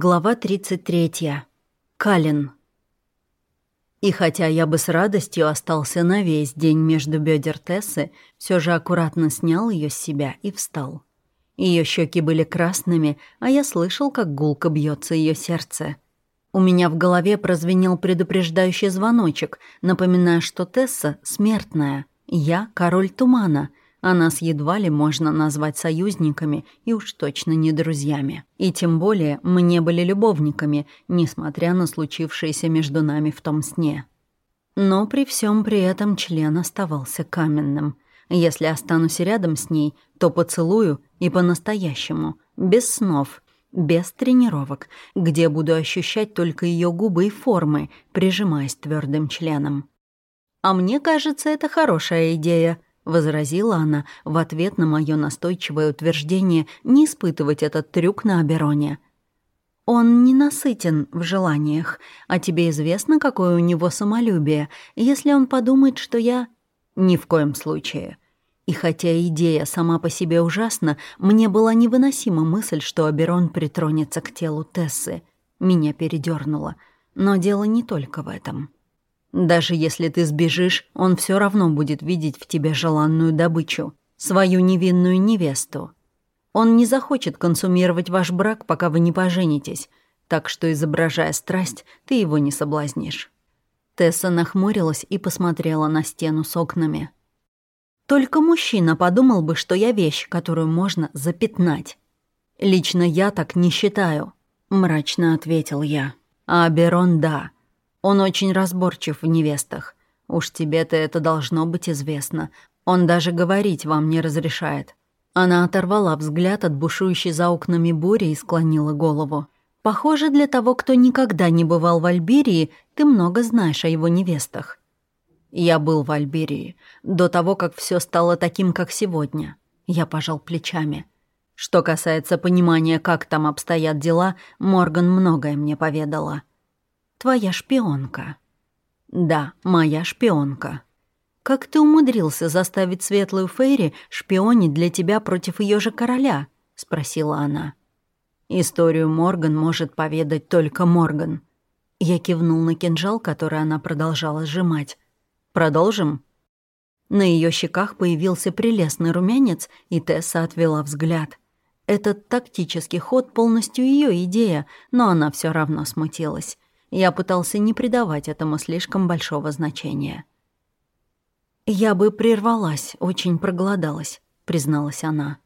Глава 33. Калин. И хотя я бы с радостью остался на весь день между бедер Тессы, все же аккуратно снял ее с себя и встал. Ее щеки были красными, а я слышал, как гулко бьется ее сердце. У меня в голове прозвенел предупреждающий звоночек, напоминая, что Тесса — смертная, я — король тумана — а нас едва ли можно назвать союзниками и уж точно не друзьями. И тем более мы не были любовниками, несмотря на случившееся между нами в том сне. Но при всем при этом член оставался каменным. Если останусь рядом с ней, то поцелую и по-настоящему, без снов, без тренировок, где буду ощущать только ее губы и формы, прижимаясь твердым членом. А мне кажется, это хорошая идея — возразила она в ответ на мое настойчивое утверждение не испытывать этот трюк на Абероне. «Он ненасытен в желаниях, а тебе известно, какое у него самолюбие, если он подумает, что я...» «Ни в коем случае». И хотя идея сама по себе ужасна, мне была невыносима мысль, что Аберон притронется к телу Тессы. Меня передернуло. Но дело не только в этом. Даже если ты сбежишь, он все равно будет видеть в тебе желанную добычу, свою невинную невесту. Он не захочет консумировать ваш брак, пока вы не поженитесь, так что, изображая страсть, ты его не соблазнишь». Тесса нахмурилась и посмотрела на стену с окнами. «Только мужчина подумал бы, что я вещь, которую можно запятнать. Лично я так не считаю», — мрачно ответил я. «А Берон — да». Он очень разборчив в невестах. Уж тебе-то это должно быть известно. Он даже говорить вам не разрешает». Она оторвала взгляд от бушующей за окнами бури и склонила голову. «Похоже, для того, кто никогда не бывал в Альберии, ты много знаешь о его невестах». «Я был в Альберии. До того, как все стало таким, как сегодня». Я пожал плечами. Что касается понимания, как там обстоят дела, Морган многое мне поведала твоя шпионка». «Да, моя шпионка». «Как ты умудрился заставить светлую Фейри шпионить для тебя против ее же короля?» — спросила она. «Историю Морган может поведать только Морган». Я кивнул на кинжал, который она продолжала сжимать. «Продолжим?» На ее щеках появился прелестный румянец, и Тесса отвела взгляд. Этот тактический ход полностью ее идея, но она все равно смутилась. Я пытался не придавать этому слишком большого значения. «Я бы прервалась, очень проголодалась», — призналась она.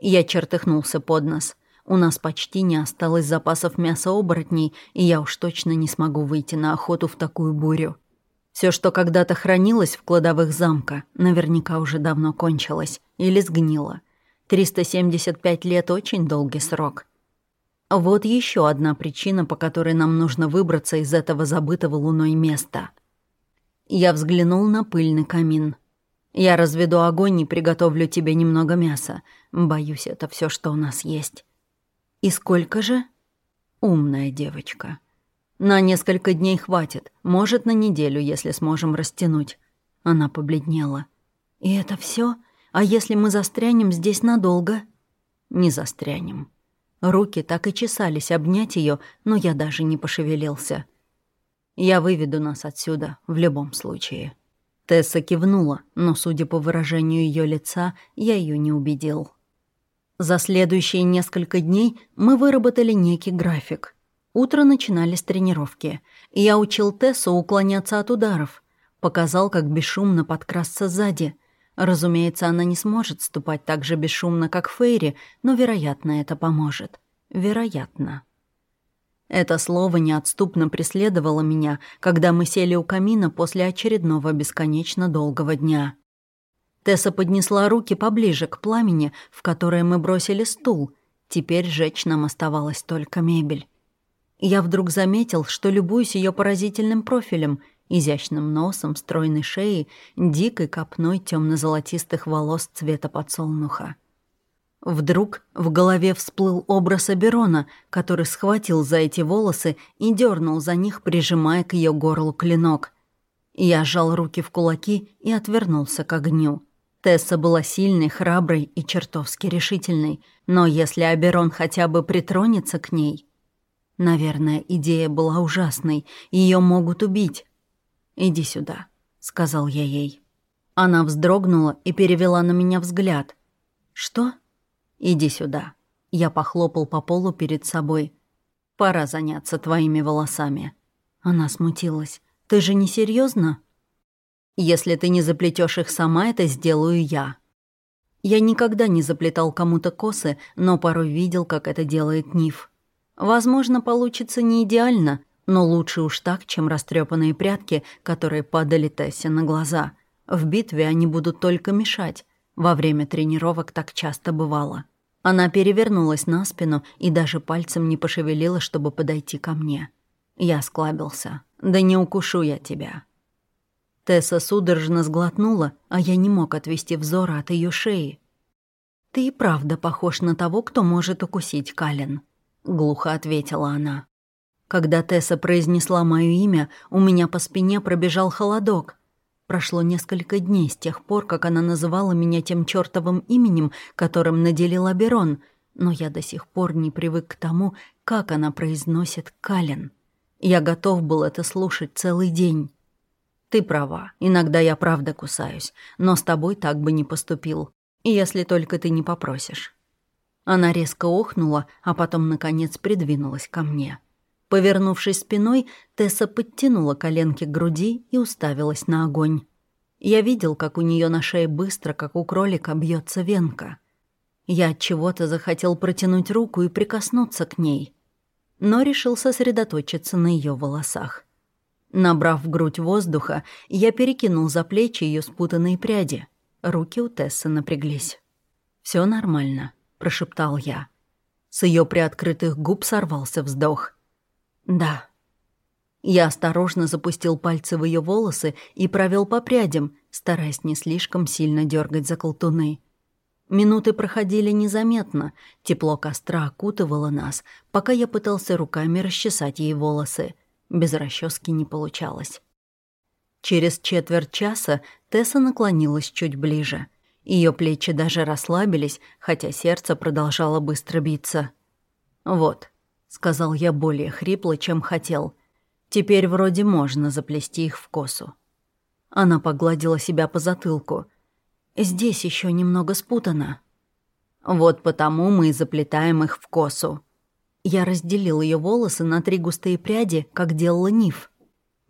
Я чертыхнулся под нос. У нас почти не осталось запасов мяса оборотней, и я уж точно не смогу выйти на охоту в такую бурю. Все, что когда-то хранилось в кладовых замка, наверняка уже давно кончилось или сгнило. 375 лет — очень долгий срок. Вот еще одна причина, по которой нам нужно выбраться из этого забытого луной места. Я взглянул на пыльный камин. Я разведу огонь и приготовлю тебе немного мяса. Боюсь, это все, что у нас есть. И сколько же? Умная девочка. На несколько дней хватит, может, на неделю, если сможем растянуть. Она побледнела. И это все? А если мы застрянем здесь надолго? Не застрянем. Руки так и чесались обнять ее, но я даже не пошевелился. «Я выведу нас отсюда в любом случае». Тесса кивнула, но, судя по выражению ее лица, я ее не убедил. За следующие несколько дней мы выработали некий график. Утро начинались тренировки. Я учил Тессу уклоняться от ударов. Показал, как бесшумно подкрасться сзади — Разумеется, она не сможет ступать так же бесшумно, как Фейри, но, вероятно, это поможет. Вероятно. Это слово неотступно преследовало меня, когда мы сели у камина после очередного бесконечно долгого дня. Тесса поднесла руки поближе к пламени, в которое мы бросили стул. Теперь жечь нам оставалась только мебель. Я вдруг заметил, что любуюсь ее поразительным профилем — изящным носом, стройной шеей, дикой копной темно-золотистых волос цвета подсолнуха. Вдруг в голове всплыл образ Аберона, который схватил за эти волосы и дернул за них, прижимая к ее горлу клинок. Я сжал руки в кулаки и отвернулся к огню. Тесса была сильной, храброй и чертовски решительной, но если Аберон хотя бы притронется к ней... Наверное, идея была ужасной, ее могут убить. «Иди сюда», — сказал я ей. Она вздрогнула и перевела на меня взгляд. «Что?» «Иди сюда». Я похлопал по полу перед собой. «Пора заняться твоими волосами». Она смутилась. «Ты же не серьезно? «Если ты не заплетешь их сама, это сделаю я». Я никогда не заплетал кому-то косы, но порой видел, как это делает Ниф. Возможно, получится не идеально, но лучше уж так, чем растрепанные прятки, которые падали Тессе на глаза. В битве они будут только мешать. Во время тренировок так часто бывало. Она перевернулась на спину и даже пальцем не пошевелила, чтобы подойти ко мне. Я склабился. «Да не укушу я тебя». Тесса судорожно сглотнула, а я не мог отвести взора от ее шеи. «Ты и правда похож на того, кто может укусить Кален», — глухо ответила она. Когда Тесса произнесла мое имя, у меня по спине пробежал холодок. Прошло несколько дней с тех пор, как она называла меня тем чертовым именем, которым наделил Аберон, но я до сих пор не привык к тому, как она произносит «Кален». Я готов был это слушать целый день. Ты права, иногда я правда кусаюсь, но с тобой так бы не поступил, если только ты не попросишь. Она резко охнула, а потом, наконец, придвинулась ко мне. Повернувшись спиной, Тесса подтянула коленки к груди и уставилась на огонь. Я видел, как у нее на шее быстро, как у кролика, бьется венка. Я от чего-то захотел протянуть руку и прикоснуться к ней, но решил сосредоточиться на ее волосах. Набрав в грудь воздуха, я перекинул за плечи ее спутанные пряди. Руки у Тессы напряглись. Все нормально», — прошептал я. С ее приоткрытых губ сорвался вздох. «Да». Я осторожно запустил пальцы в ее волосы и провел по прядям, стараясь не слишком сильно дергать за колтуны. Минуты проходили незаметно, тепло костра окутывало нас, пока я пытался руками расчесать ей волосы. Без расчески не получалось. Через четверть часа Тесса наклонилась чуть ближе. Ее плечи даже расслабились, хотя сердце продолжало быстро биться. «Вот», сказал я более хрипло, чем хотел. Теперь вроде можно заплести их в косу. Она погладила себя по затылку. Здесь еще немного спутано. Вот потому мы и заплетаем их в косу. Я разделил ее волосы на три густые пряди, как делала Ниф.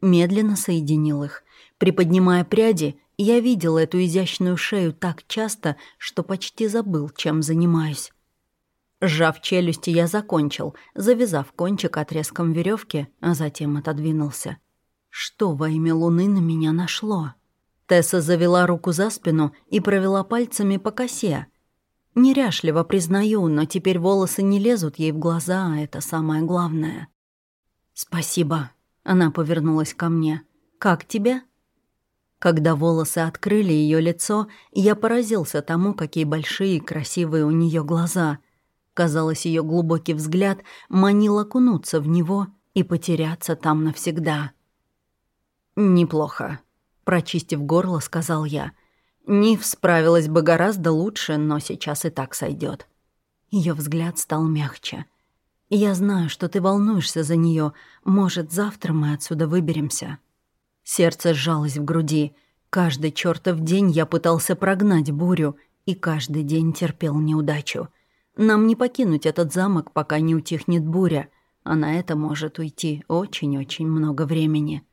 Медленно соединил их. Приподнимая пряди, я видел эту изящную шею так часто, что почти забыл, чем занимаюсь. Сжав челюсти, я закончил, завязав кончик отрезком веревки, а затем отодвинулся. Что во имя луны на меня нашло? Тесса завела руку за спину и провела пальцами по косе. Неряшливо признаю, но теперь волосы не лезут ей в глаза, а это самое главное. «Спасибо», — она повернулась ко мне. «Как тебе?» Когда волосы открыли ее лицо, я поразился тому, какие большие и красивые у нее глаза — Казалось, ее глубокий взгляд манил окунуться в него и потеряться там навсегда. «Неплохо», — прочистив горло, сказал я. «Нив справилась бы гораздо лучше, но сейчас и так сойдет. Ее взгляд стал мягче. «Я знаю, что ты волнуешься за нее. Может, завтра мы отсюда выберемся?» Сердце сжалось в груди. Каждый чертов день я пытался прогнать бурю, и каждый день терпел неудачу — нам не покинуть этот замок, пока не утихнет буря, а на это может уйти очень-очень много времени.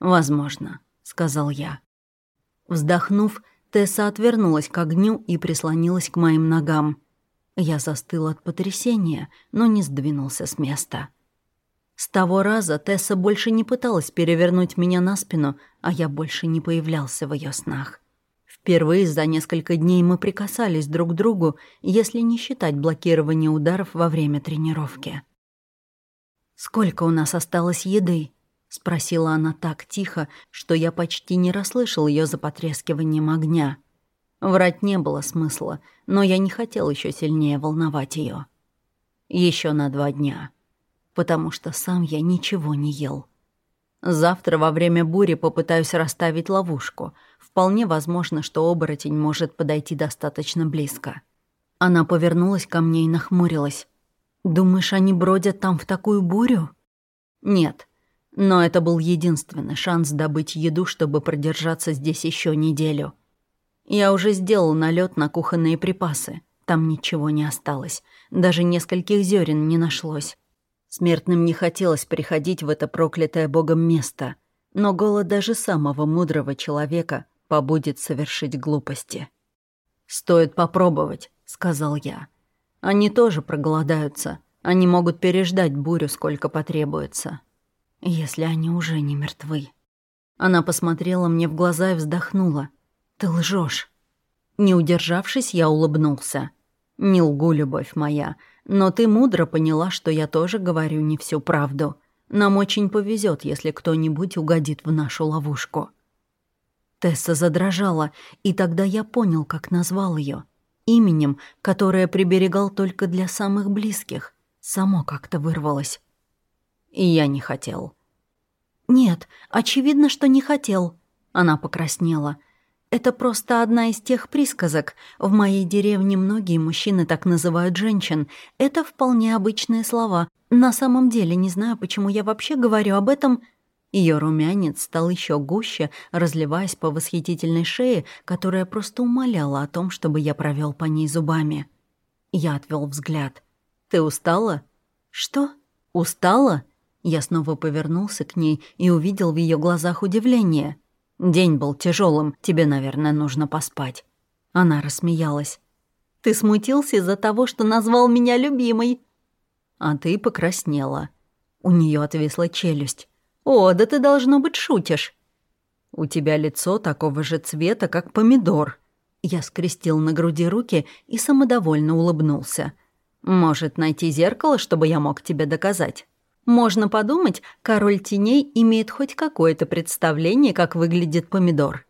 «Возможно», — сказал я. Вздохнув, Тесса отвернулась к огню и прислонилась к моим ногам. Я застыл от потрясения, но не сдвинулся с места. С того раза Тесса больше не пыталась перевернуть меня на спину, а я больше не появлялся в ее снах. Впервые за несколько дней мы прикасались друг к другу, если не считать блокирования ударов во время тренировки. «Сколько у нас осталось еды?» — спросила она так тихо, что я почти не расслышал ее за потрескиванием огня. Врать не было смысла, но я не хотел еще сильнее волновать ее. Еще на два дня, потому что сам я ничего не ел. Завтра во время бури попытаюсь расставить ловушку. Вполне возможно, что оборотень может подойти достаточно близко. Она повернулась ко мне и нахмурилась. «Думаешь, они бродят там в такую бурю?» «Нет, но это был единственный шанс добыть еду, чтобы продержаться здесь еще неделю. Я уже сделал налет на кухонные припасы. Там ничего не осталось. Даже нескольких зерен не нашлось. Смертным не хотелось приходить в это проклятое богом место. Но голод даже самого мудрого человека побудет совершить глупости. «Стоит попробовать», — сказал я. «Они тоже проголодаются. Они могут переждать бурю, сколько потребуется» если они уже не мертвы. Она посмотрела мне в глаза и вздохнула. «Ты лжешь. Не удержавшись, я улыбнулся. «Не лгу, любовь моя, но ты мудро поняла, что я тоже говорю не всю правду. Нам очень повезет, если кто-нибудь угодит в нашу ловушку». Тесса задрожала, и тогда я понял, как назвал ее. Именем, которое приберегал только для самых близких. Само как-то вырвалось. И я не хотел. «Нет, очевидно, что не хотел». Она покраснела. «Это просто одна из тех присказок. В моей деревне многие мужчины так называют женщин. Это вполне обычные слова. На самом деле, не знаю, почему я вообще говорю об этом...» Ее румянец стал еще гуще, разливаясь по восхитительной шее, которая просто умоляла о том, чтобы я провел по ней зубами. Я отвел взгляд. «Ты устала?» «Что? Устала?» Я снова повернулся к ней и увидел в ее глазах удивление. «День был тяжелым, тебе, наверное, нужно поспать». Она рассмеялась. «Ты смутился из-за того, что назвал меня любимой?» «А ты покраснела». У нее отвисла челюсть. «О, да ты, должно быть, шутишь». «У тебя лицо такого же цвета, как помидор». Я скрестил на груди руки и самодовольно улыбнулся. «Может, найти зеркало, чтобы я мог тебе доказать?» Можно подумать, король теней имеет хоть какое-то представление, как выглядит помидор.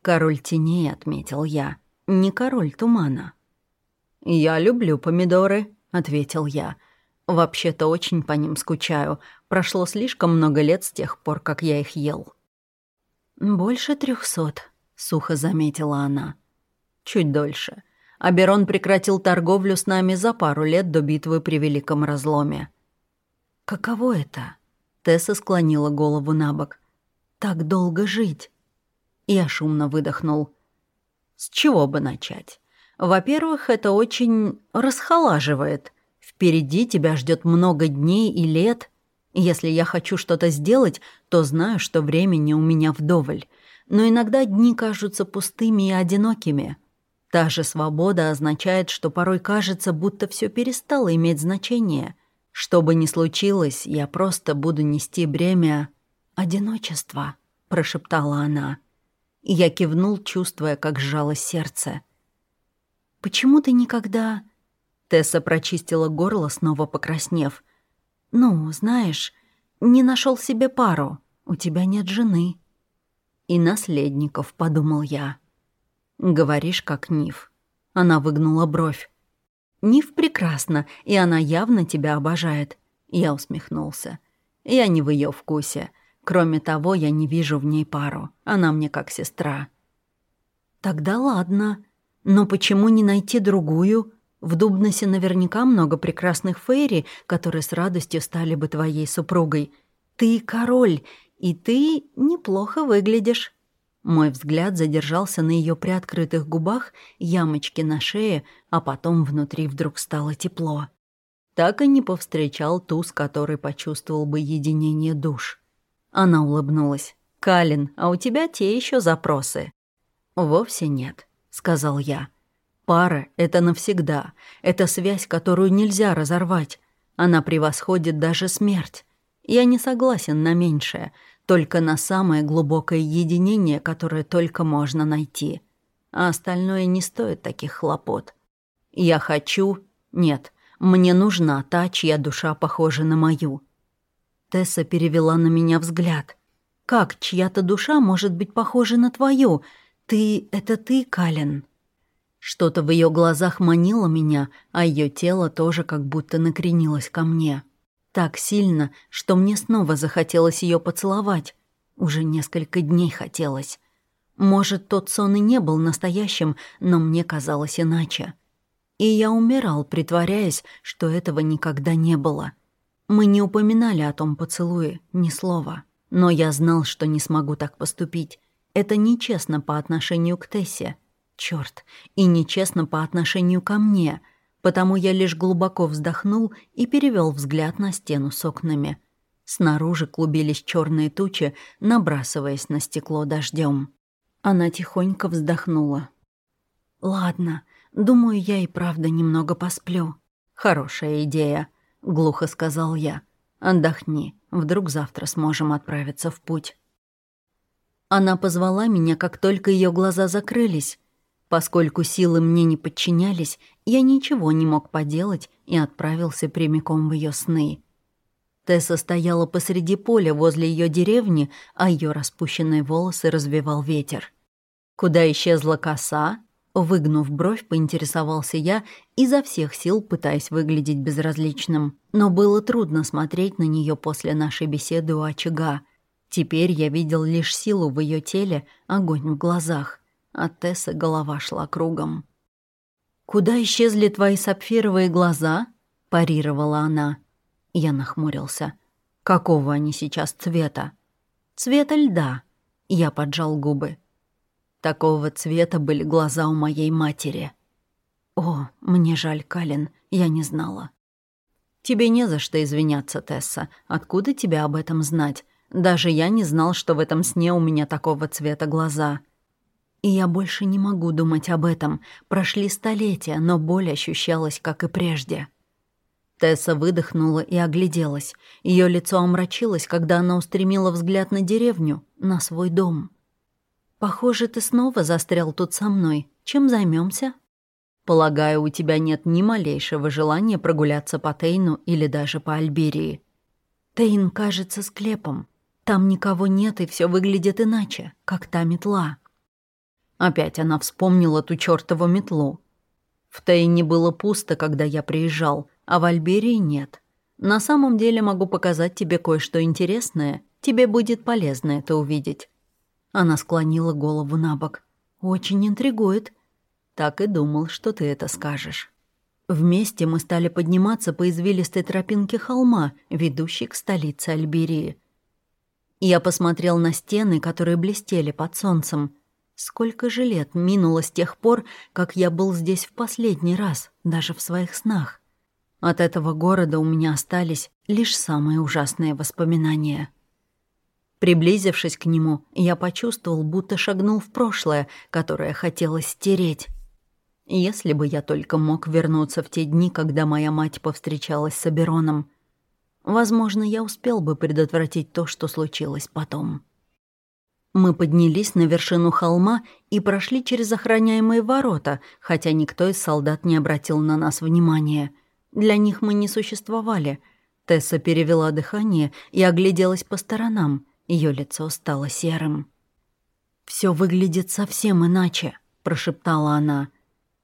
«Король теней», — отметил я, — «не король тумана». «Я люблю помидоры», — ответил я. «Вообще-то очень по ним скучаю. Прошло слишком много лет с тех пор, как я их ел». «Больше трехсот», — сухо заметила она. «Чуть дольше. Аберон прекратил торговлю с нами за пару лет до битвы при Великом Разломе. Каково это? Тесса склонила голову на бок. Так долго жить. Я шумно выдохнул. С чего бы начать? Во-первых, это очень расхолаживает. Впереди тебя ждет много дней и лет. Если я хочу что-то сделать, то знаю, что времени у меня вдоволь. Но иногда дни кажутся пустыми и одинокими. Та же свобода означает, что порой кажется, будто все перестало иметь значение — что бы ни случилось, я просто буду нести бремя одиночества, прошептала она. Я кивнул, чувствуя, как сжалось сердце. «Почему ты никогда...» Тесса прочистила горло, снова покраснев. «Ну, знаешь, не нашел себе пару. У тебя нет жены». «И наследников», — подумал я. «Говоришь, как Ниф». Она выгнула бровь. Нив прекрасна, и она явно тебя обожает. Я усмехнулся. Я не в ее вкусе. Кроме того, я не вижу в ней пару. Она мне как сестра. Тогда ладно. Но почему не найти другую? В Дубносе наверняка много прекрасных фейри, которые с радостью стали бы твоей супругой. Ты король, и ты неплохо выглядишь. Мой взгляд задержался на ее приоткрытых губах, ямочки на шее, а потом внутри вдруг стало тепло. Так и не повстречал ту, с которой почувствовал бы единение душ. Она улыбнулась. «Калин, а у тебя те еще запросы?» «Вовсе нет», — сказал я. «Пара — это навсегда. Это связь, которую нельзя разорвать. Она превосходит даже смерть. Я не согласен на меньшее, только на самое глубокое единение, которое только можно найти. А остальное не стоит таких хлопот. Я хочу... Нет, мне нужна та, чья душа похожа на мою. Тесса перевела на меня взгляд. «Как чья-то душа может быть похожа на твою? Ты... это ты, Калин?» Что-то в ее глазах манило меня, а ее тело тоже как будто накренилось ко мне. Так сильно, что мне снова захотелось ее поцеловать. Уже несколько дней хотелось. Может, тот сон и не был настоящим, но мне казалось иначе. И я умирал, притворяясь, что этого никогда не было. Мы не упоминали о том поцелуе, ни слова. Но я знал, что не смогу так поступить. Это нечестно по отношению к Тессе. Чёрт, и нечестно по отношению ко мне, потому я лишь глубоко вздохнул и перевёл взгляд на стену с окнами. Снаружи клубились чёрные тучи, набрасываясь на стекло дождём. Она тихонько вздохнула. «Ладно, думаю, я и правда немного посплю». «Хорошая идея», — глухо сказал я. «Отдохни, вдруг завтра сможем отправиться в путь». Она позвала меня, как только ее глаза закрылись. Поскольку силы мне не подчинялись, я ничего не мог поделать и отправился прямиком в ее сны. Тесса стояла посреди поля возле ее деревни, а ее распущенные волосы развивал ветер. Куда исчезла коса? Выгнув бровь, поинтересовался я, изо всех сил пытаясь выглядеть безразличным. Но было трудно смотреть на нее после нашей беседы у очага. Теперь я видел лишь силу в ее теле, огонь в глазах. От Тессы голова шла кругом. «Куда исчезли твои сапфировые глаза?» – парировала она. Я нахмурился. «Какого они сейчас цвета?» «Цвета льда». Я поджал губы. Такого цвета были глаза у моей матери. О, мне жаль, Калин, я не знала. Тебе не за что извиняться, Тесса. Откуда тебе об этом знать? Даже я не знал, что в этом сне у меня такого цвета глаза. И я больше не могу думать об этом. Прошли столетия, но боль ощущалась, как и прежде. Тесса выдохнула и огляделась. Ее лицо омрачилось, когда она устремила взгляд на деревню, на свой дом. «Похоже, ты снова застрял тут со мной. Чем займемся? «Полагаю, у тебя нет ни малейшего желания прогуляться по Тейну или даже по Альберии». «Тейн кажется склепом. Там никого нет, и все выглядит иначе, как та метла». Опять она вспомнила ту чёртову метлу. В Тейне было пусто, когда я приезжал, а в Альберии нет. На самом деле могу показать тебе кое-что интересное. Тебе будет полезно это увидеть. Она склонила голову на бок. «Очень интригует. Так и думал, что ты это скажешь». Вместе мы стали подниматься по извилистой тропинке холма, ведущей к столице Альберии. Я посмотрел на стены, которые блестели под солнцем. Сколько же лет минуло с тех пор, как я был здесь в последний раз, даже в своих снах. От этого города у меня остались лишь самые ужасные воспоминания. Приблизившись к нему, я почувствовал, будто шагнул в прошлое, которое хотелось стереть. Если бы я только мог вернуться в те дни, когда моя мать повстречалась с Абероном, возможно, я успел бы предотвратить то, что случилось потом. Мы поднялись на вершину холма и прошли через охраняемые ворота, хотя никто из солдат не обратил на нас внимания. Для них мы не существовали. Тесса перевела дыхание и огляделась по сторонам. Ее лицо стало серым. Все выглядит совсем иначе», — прошептала она.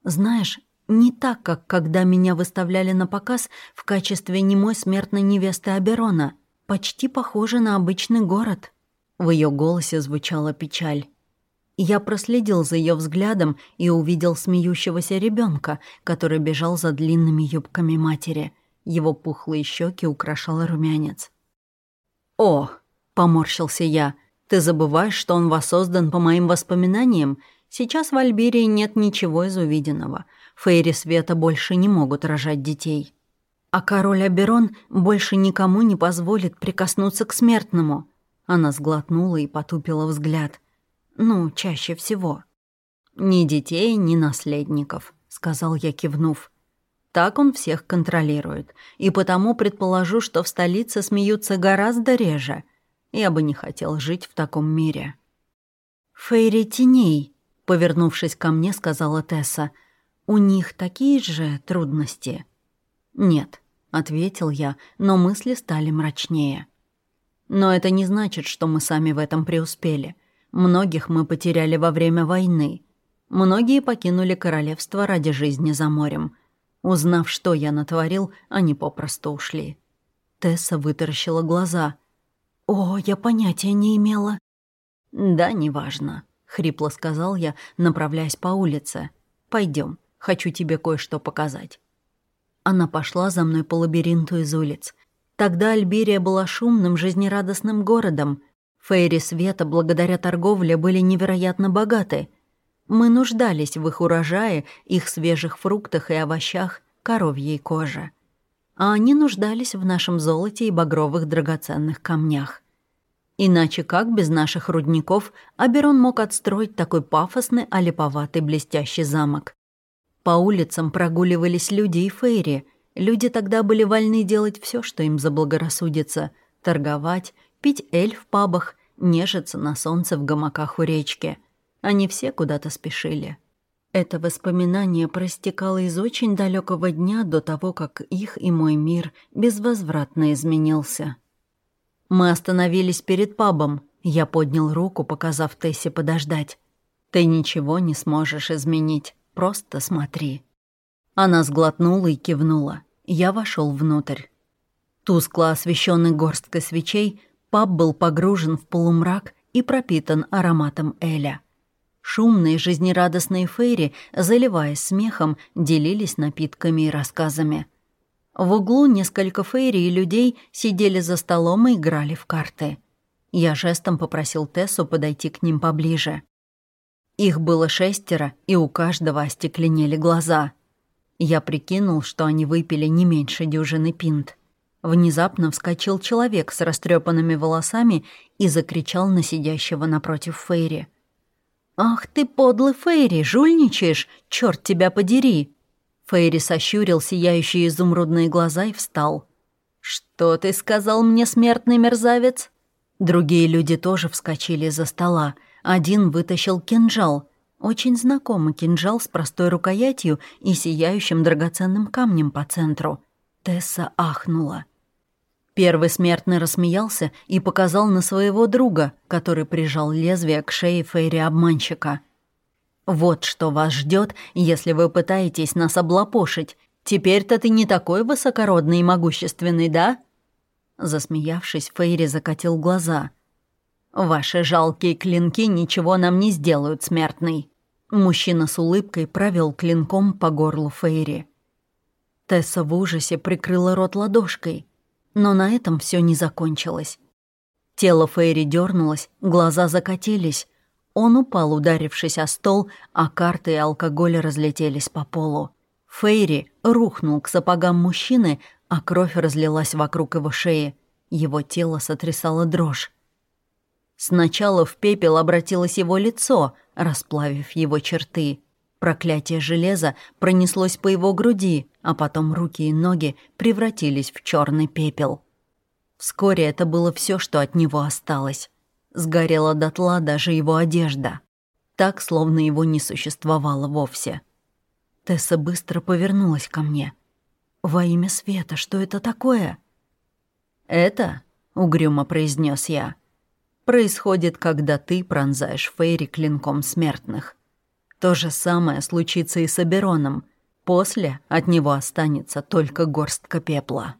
«Знаешь, не так, как когда меня выставляли на показ в качестве немой смертной невесты Аберона. Почти похоже на обычный город». В ее голосе звучала печаль. Я проследил за ее взглядом и увидел смеющегося ребенка, который бежал за длинными юбками матери. Его пухлые щеки украшал румянец. «О!» Поморщился я. «Ты забываешь, что он воссоздан по моим воспоминаниям? Сейчас в Альберии нет ничего из увиденного. Фейри света больше не могут рожать детей. А король Аберон больше никому не позволит прикоснуться к смертному». Она сглотнула и потупила взгляд. «Ну, чаще всего». «Ни детей, ни наследников», — сказал я, кивнув. Так он всех контролирует, и потому предположу, что в столице смеются гораздо реже — я бы не хотел жить в таком мире». «Фейри теней», — повернувшись ко мне, сказала Тесса. «У них такие же трудности?» «Нет», — ответил я, но мысли стали мрачнее. «Но это не значит, что мы сами в этом преуспели. Многих мы потеряли во время войны. Многие покинули королевство ради жизни за морем. Узнав, что я натворил, они попросту ушли». Тесса вытаращила глаза — «О, я понятия не имела». «Да, неважно», — хрипло сказал я, направляясь по улице. Пойдем. Хочу тебе кое-что показать». Она пошла за мной по лабиринту из улиц. Тогда Альберия была шумным, жизнерадостным городом. Фейри Света, благодаря торговле, были невероятно богаты. Мы нуждались в их урожае, их свежих фруктах и овощах, коровьей коже. А они нуждались в нашем золоте и багровых драгоценных камнях. Иначе как без наших рудников Аберон мог отстроить такой пафосный, олиповатый блестящий замок? По улицам прогуливались люди и фейри. Люди тогда были вольны делать все, что им заблагорассудится. Торговать, пить эль в пабах, нежиться на солнце в гамаках у речки. Они все куда-то спешили. Это воспоминание простекало из очень далекого дня до того, как их и мой мир безвозвратно изменился. Мы остановились перед пабом. Я поднял руку, показав Тессе подождать. «Ты ничего не сможешь изменить, просто смотри». Она сглотнула и кивнула. Я вошел внутрь. Тускло освещенный горсткой свечей, паб был погружен в полумрак и пропитан ароматом Эля. Шумные, жизнерадостные фейри, заливаясь смехом, делились напитками и рассказами. В углу несколько фейри и людей сидели за столом и играли в карты. Я жестом попросил Тессу подойти к ним поближе. Их было шестеро, и у каждого остекленели глаза. Я прикинул, что они выпили не меньше дюжины пинт. Внезапно вскочил человек с растрепанными волосами и закричал на сидящего напротив Фейри. «Ах ты, подлый Фейри, жульничаешь? Черт тебя подери!» Фейри сощурил сияющие изумрудные глаза и встал. «Что ты сказал мне, смертный мерзавец?» Другие люди тоже вскочили из-за стола. Один вытащил кинжал. Очень знакомый кинжал с простой рукоятью и сияющим драгоценным камнем по центру. Тесса ахнула. Первый смертный рассмеялся и показал на своего друга, который прижал лезвие к шее Фейри-обманщика — вот что вас ждет, если вы пытаетесь нас облапошить. Теперь-то ты не такой высокородный и могущественный, да?» Засмеявшись, Фейри закатил глаза. «Ваши жалкие клинки ничего нам не сделают, смертный». Мужчина с улыбкой провел клинком по горлу Фейри. Тесса в ужасе прикрыла рот ладошкой. Но на этом все не закончилось. Тело Фейри дернулось, глаза закатились, он упал, ударившись о стол, а карты и алкоголь разлетелись по полу. Фейри рухнул к сапогам мужчины, а кровь разлилась вокруг его шеи. Его тело сотрясало дрожь. Сначала в пепел обратилось его лицо, расплавив его черты. Проклятие железа пронеслось по его груди, а потом руки и ноги превратились в черный пепел. Вскоре это было все, что от него осталось. Сгорела дотла даже его одежда. Так, словно его не существовало вовсе. Тесса быстро повернулась ко мне. «Во имя света, что это такое?» «Это», — угрюмо произнес я, — «происходит, когда ты пронзаешь Фейри клинком смертных. То же самое случится и с Абероном. После от него останется только горстка пепла».